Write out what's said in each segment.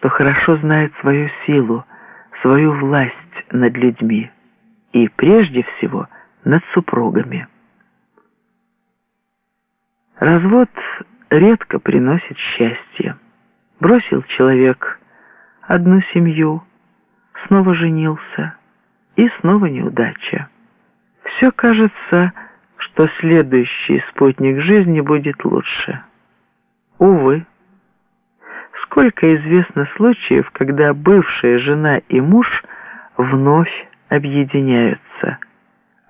что хорошо знает свою силу, свою власть над людьми и, прежде всего, над супругами. Развод редко приносит счастье. Бросил человек одну семью, снова женился, и снова неудача. Все кажется, что следующий спутник жизни будет лучше. Увы, сколько известно случаев, когда бывшая жена и муж вновь объединяются,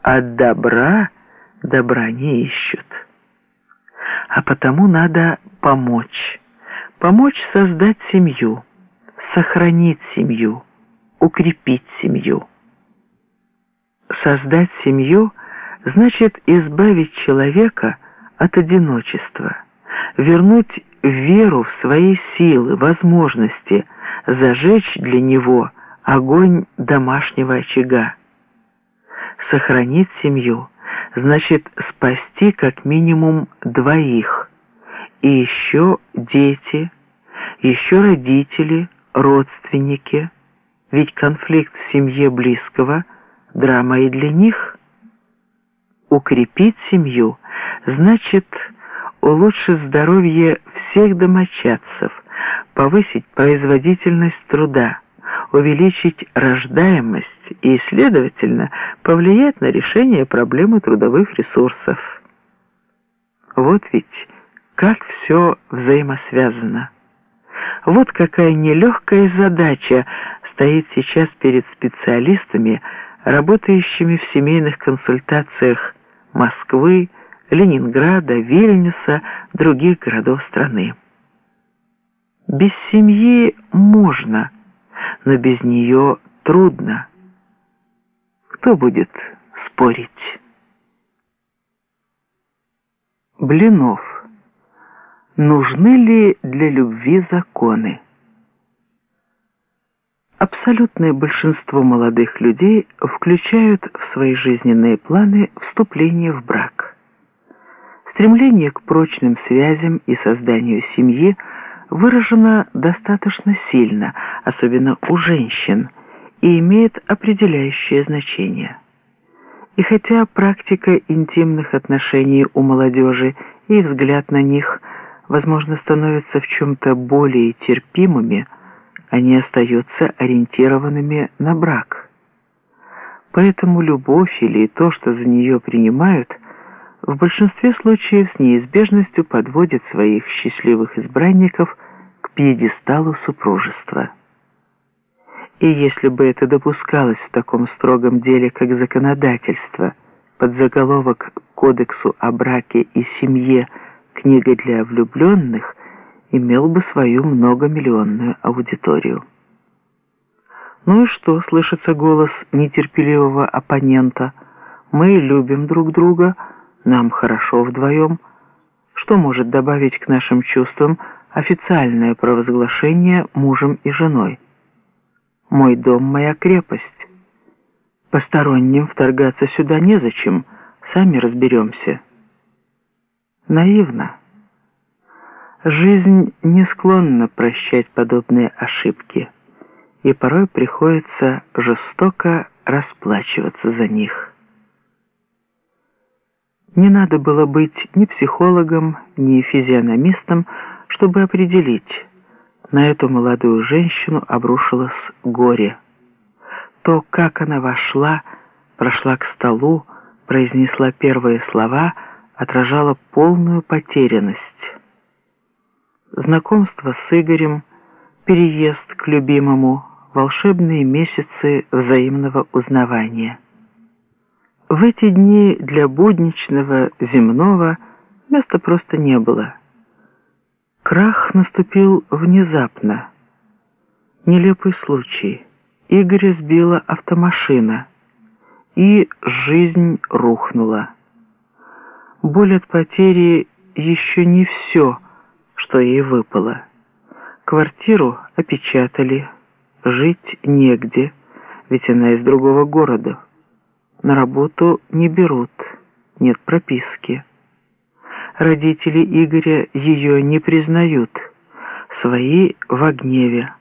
а добра добра не ищут. А потому надо помочь, помочь создать семью, сохранить семью, укрепить семью. Создать семью значит избавить человека от одиночества, вернуть веру в свои силы, возможности, зажечь для него огонь домашнего очага. Сохранить семью значит спасти как минимум двоих, и еще дети, еще родители, родственники, ведь конфликт в семье близкого – драма и для них. Укрепить семью значит улучшить здоровье всех домочадцев, повысить производительность труда, увеличить рождаемость и, следовательно, повлиять на решение проблемы трудовых ресурсов. Вот ведь как все взаимосвязано. Вот какая нелегкая задача стоит сейчас перед специалистами, работающими в семейных консультациях Москвы, Ленинграда, Вильнюса, других городов страны. Без семьи можно, но без нее трудно. Кто будет спорить? Блинов. Нужны ли для любви законы? Абсолютное большинство молодых людей включают в свои жизненные планы вступление в брак. Стремление к прочным связям и созданию семьи выражено достаточно сильно, особенно у женщин, и имеет определяющее значение. И хотя практика интимных отношений у молодежи и взгляд на них, возможно, становятся в чем-то более терпимыми, они остаются ориентированными на брак. Поэтому любовь или то, что за нее принимают – в большинстве случаев с неизбежностью подводит своих счастливых избранников к пьедесталу супружества. И если бы это допускалось в таком строгом деле, как законодательство, под заголовок «Кодексу о браке и семье. Книга для влюбленных», имел бы свою многомиллионную аудиторию. Ну и что, слышится голос нетерпеливого оппонента, «Мы любим друг друга», нам хорошо вдвоем. Что может добавить к нашим чувствам официальное провозглашение мужем и женой? Мой дом — моя крепость. Посторонним вторгаться сюда незачем, сами разберемся. Наивно. Жизнь не склонна прощать подобные ошибки, и порой приходится жестоко расплачиваться за них. Не надо было быть ни психологом, ни физиономистом, чтобы определить, на эту молодую женщину обрушилось горе. То, как она вошла, прошла к столу, произнесла первые слова, отражало полную потерянность. Знакомство с Игорем, переезд к любимому, волшебные месяцы взаимного узнавания – в эти дни для будничного, земного места просто не было. Крах наступил внезапно. Нелепый случай. Игоря сбила автомашина, и жизнь рухнула. Боль от потери еще не все, что ей выпало. Квартиру опечатали, жить негде, ведь она из другого города. На работу не берут, нет прописки. Родители Игоря ее не признают, свои в гневе.